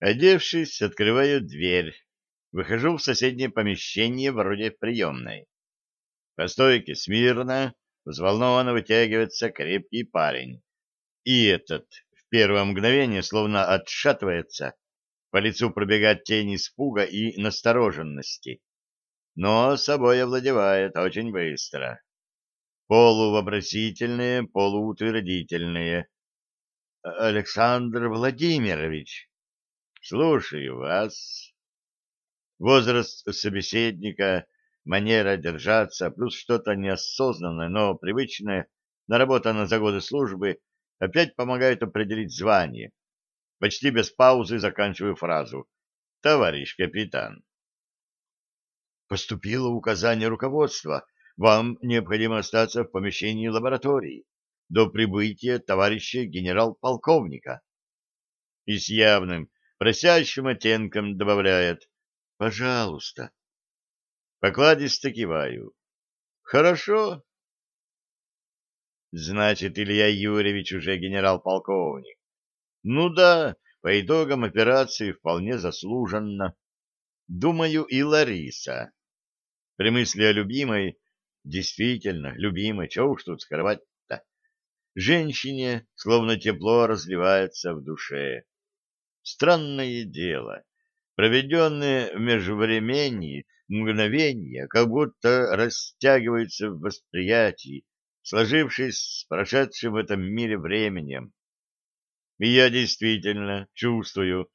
Одевшись, открываю дверь. Выхожу в соседнее помещение, вроде приемной. По стойке смирно, взволнованно вытягивается крепкий парень. И этот в первое мгновение словно отшатывается, по лицу пробегает тень испуга и настороженности. Но собой овладевает очень быстро. Полувопросительные, полуутвердительные. Александр Владимирович, слушаю вас. Возраст собеседника, манера держаться, плюс что-то неосознанное, но привычное, наработанное за годы службы, опять помогают определить звание. Почти без паузы заканчиваю фразу. Товарищ капитан. Поступило указание руководства. Вам необходимо остаться в помещении лаборатории до прибытия товарища генерал-полковника. И с явным просящим оттенком добавляет «Пожалуйста». Покладисто киваю. «Хорошо». Значит, Илья Юрьевич уже генерал-полковник. Ну да, по итогам операции вполне заслуженно. Думаю, и Лариса. При мысли о любимой, действительно, любимой, чего уж тут скрывать-то, женщине словно тепло разливается в душе. Странное дело. Проведенные в межвремении мгновения как будто растягиваются в восприятии, сложившись с прошедшим в этом мире временем. И я действительно чувствую,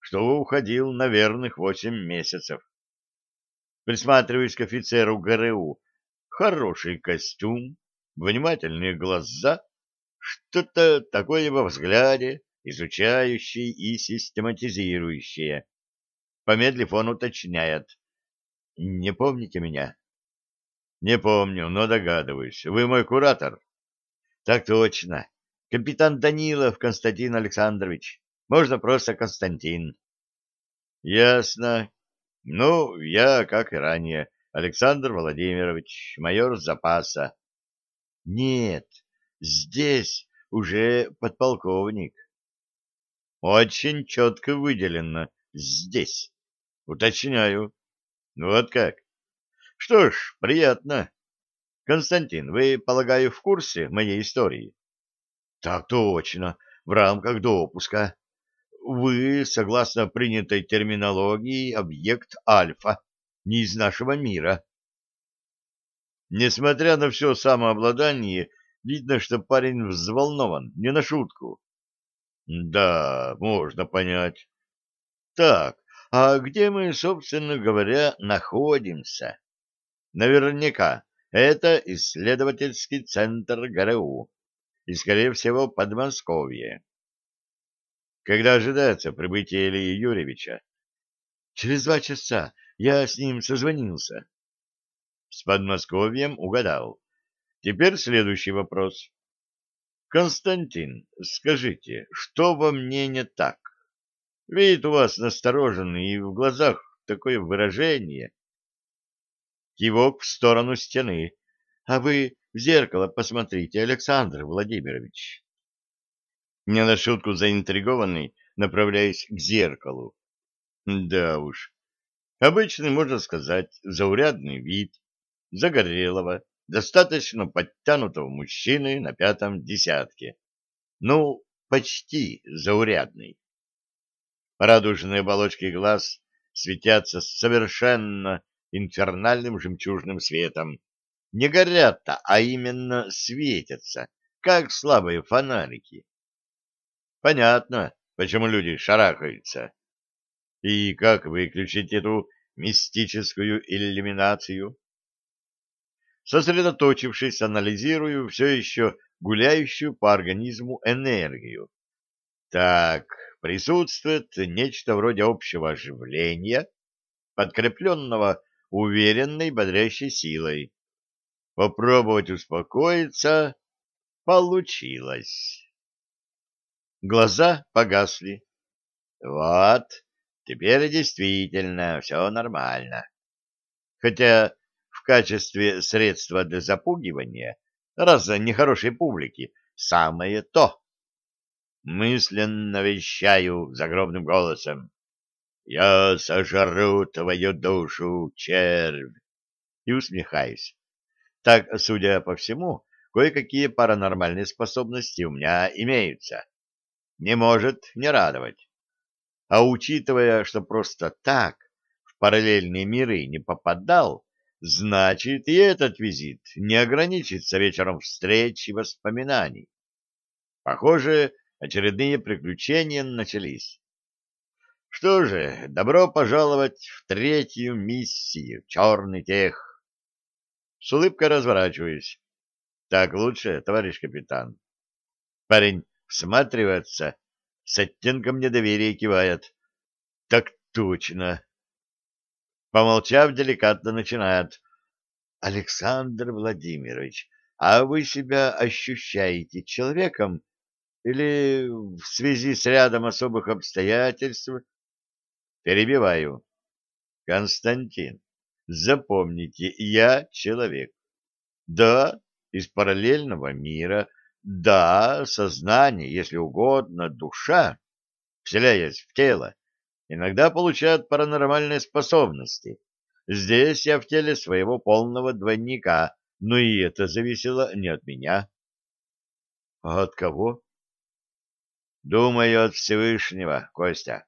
что уходил на верных восемь месяцев. Присматриваюсь к офицеру ГРУ. Хороший костюм, внимательные глаза, что-то такое во взгляде, изучающее и систематизирующее. Помедлив, он уточняет. «Не помните меня?» «Не помню, но догадываюсь. Вы мой куратор?» «Так точно. Капитан Данилов Константин Александрович. Можно просто Константин. Ясно. Ну, я, как и ранее, Александр Владимирович, майор запаса. Нет, здесь уже подполковник. Очень четко выделено «здесь». Уточняю. Вот как. Что ж, приятно. Константин, вы, полагаю, в курсе моей истории? Так точно, в рамках допуска. Вы, согласно принятой терминологии, объект альфа, не из нашего мира. Несмотря на все самообладание, видно, что парень взволнован, не на шутку. Да, можно понять. Так, а где мы, собственно говоря, находимся? Наверняка это исследовательский центр ГРУ и, скорее всего, Подмосковье. Когда ожидается прибытие Ильи Юрьевича? Через два часа. Я с ним созвонился. С Подмосковьем угадал. Теперь следующий вопрос. Константин, скажите, что во мне не так? Вид у вас настороженный, и в глазах такое выражение. Кивок в сторону стены. А вы в зеркало посмотрите, Александр Владимирович. Не на шутку заинтригованный, направляясь к зеркалу. Да уж. Обычный, можно сказать, заурядный вид, загорелого, достаточно подтянутого мужчины на пятом десятке. Ну, почти заурядный. Радужные оболочки глаз светятся совершенно инфернальным жемчужным светом, не горят-то, а именно светятся, как слабые фонарики. Понятно, почему люди шарахаются. И как выключить эту мистическую иллюминацию? Сосредоточившись, анализирую все еще гуляющую по организму энергию. Так, присутствует нечто вроде общего оживления, подкрепленного уверенной бодрящей силой. Попробовать успокоиться получилось. Глаза погасли. Вот, теперь действительно все нормально. Хотя в качестве средства для запугивания, раз нехорошей публики, самое то. мысленно вещаю загробным голосом. «Я сожру твою душу, червь!» и усмехаюсь. Так, судя по всему, кое-какие паранормальные способности у меня имеются. Не может не радовать. А учитывая, что просто так в параллельные миры не попадал, значит и этот визит не ограничится вечером встреч и воспоминаний. Похоже, очередные приключения начались. Что же, добро пожаловать в третью миссию «Черный тех». С улыбкой разворачиваюсь. Так лучше, товарищ капитан. Парень всматривается, с оттенком недоверия кивает. Так точно. Помолчав, деликатно начинает. Александр Владимирович, а вы себя ощущаете человеком или в связи с рядом особых обстоятельств Перебиваю. Константин, запомните, я человек. Да, из параллельного мира. Да, сознание, если угодно, душа, вселяясь в тело, иногда получает паранормальные способности. Здесь я в теле своего полного двойника, но и это зависело не от меня. А от кого? Думаю, от Всевышнего, Костя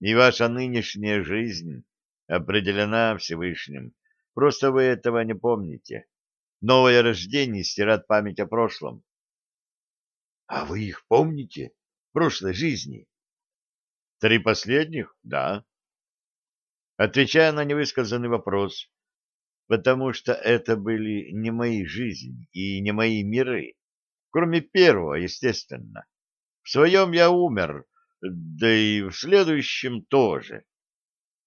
и ваша нынешняя жизнь определена Всевышним. Просто вы этого не помните. Новое рождение стирает память о прошлом. — А вы их помните? Прошлой жизни? — Три последних? Да. Отвечая на невысказанный вопрос, потому что это были не мои жизни и не мои миры, кроме первого, естественно. В своем я умер, да и в следующем тоже.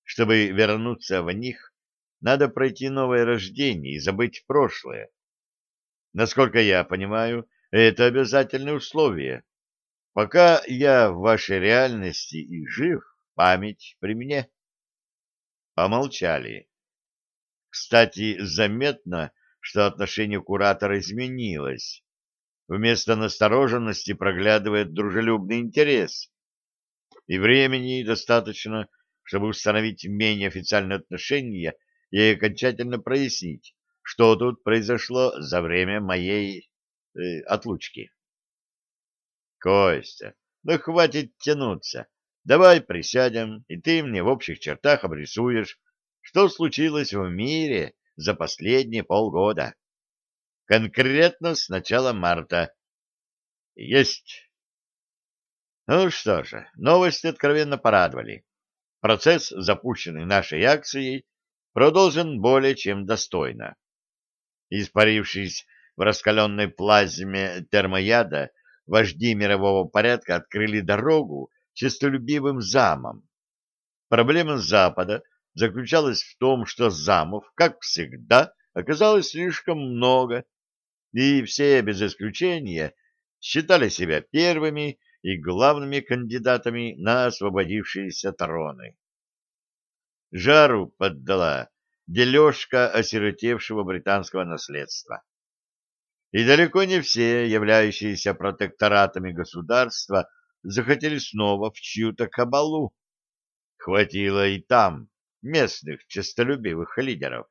Чтобы вернуться в них, надо пройти новое рождение и забыть прошлое. Насколько я понимаю, это обязательное условие. Пока я в вашей реальности и жив, память при мне. Помолчали. Кстати, заметно, что отношение куратора изменилось. Вместо настороженности проглядывает дружелюбный интерес и времени достаточно, чтобы установить менее официальные отношения и окончательно прояснить, что тут произошло за время моей э, отлучки. Костя, ну хватит тянуться. Давай присядем, и ты мне в общих чертах обрисуешь, что случилось в мире за последние полгода. Конкретно с начала марта. Есть. Ну что же, новости откровенно порадовали. Процесс, запущенный нашей акцией, продолжен более чем достойно. Испарившись в раскаленной плазме термояда, вожди мирового порядка открыли дорогу честолюбивым замам. Проблема Запада заключалась в том, что замов, как всегда, оказалось слишком много, и все без исключения считали себя первыми и главными кандидатами на освободившиеся троны. Жару поддала дележка осиротевшего британского наследства. И далеко не все, являющиеся протекторатами государства, захотели снова в чью-то кабалу. Хватило и там местных честолюбивых лидеров.